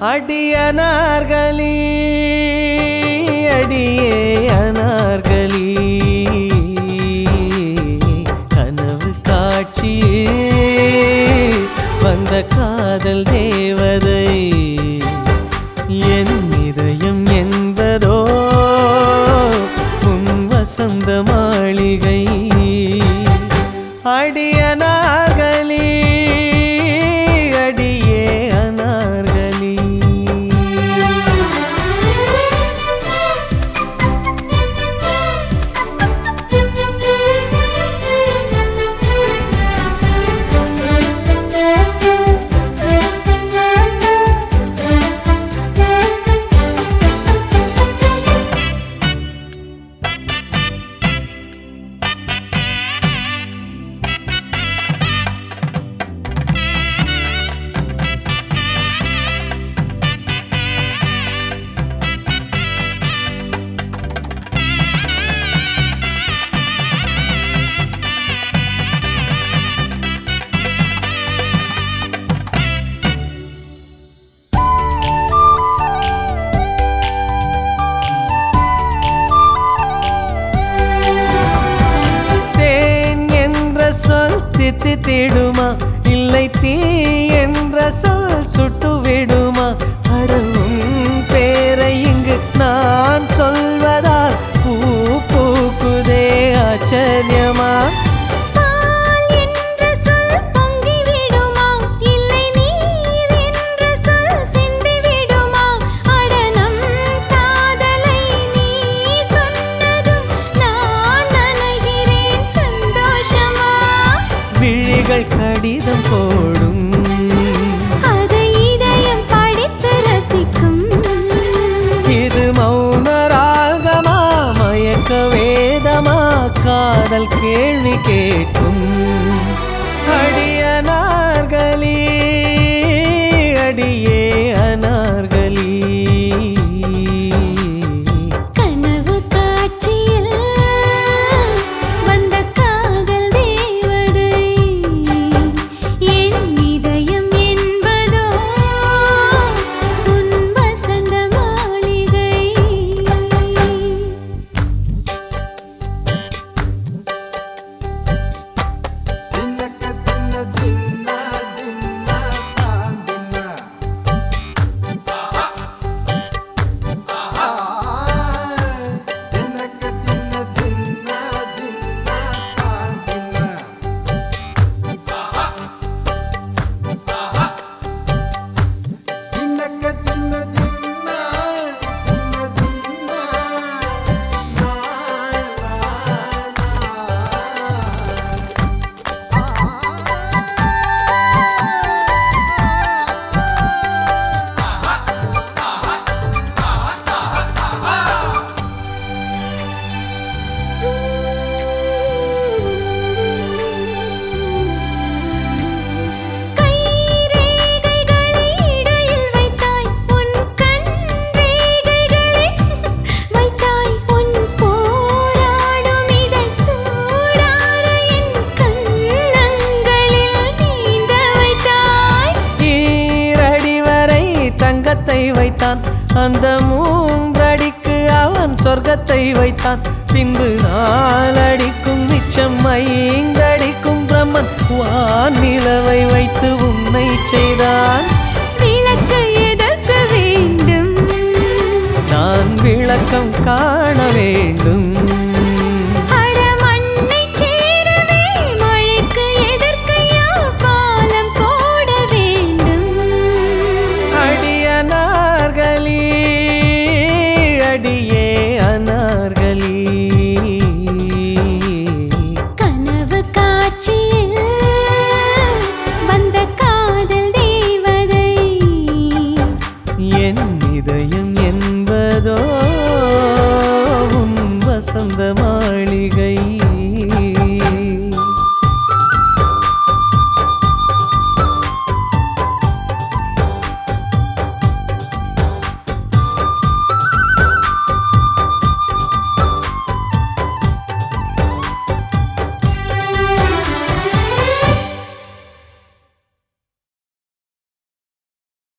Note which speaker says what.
Speaker 1: அடியனார்களி அடியே அனார்களி கனவு காட்சியே வந்த காதல் தேவதை. என் இதயம் என்பதோ உன் வசந்த மாளிகை. அடியனார் சொல் தேடுமா? இல்லை தீ என்ற சொல் சுட்டு விடுமா அடவும் பேரை இங்கு நான் சொல்வதால் பூ பூக்குதே ஆச்சரியமா? கடிதம் போடும்.
Speaker 2: அதை இதயம் படித்து ரசிக்கும்.
Speaker 1: இது மௌன ராகமா மயக்க வேதமா? காதல் கேள்வி கேட்கும். அடியனார்களி அடியே அந்த மூன்றடிக்கு அவன் சொர்க்கத்தை வைத்தான். பின்பு நாலடிக்கும் மிச்சம் ஐந்தடிக்கும் பிரம்மன். வான் நிலவை வைத்து உன்னை செய்தான்.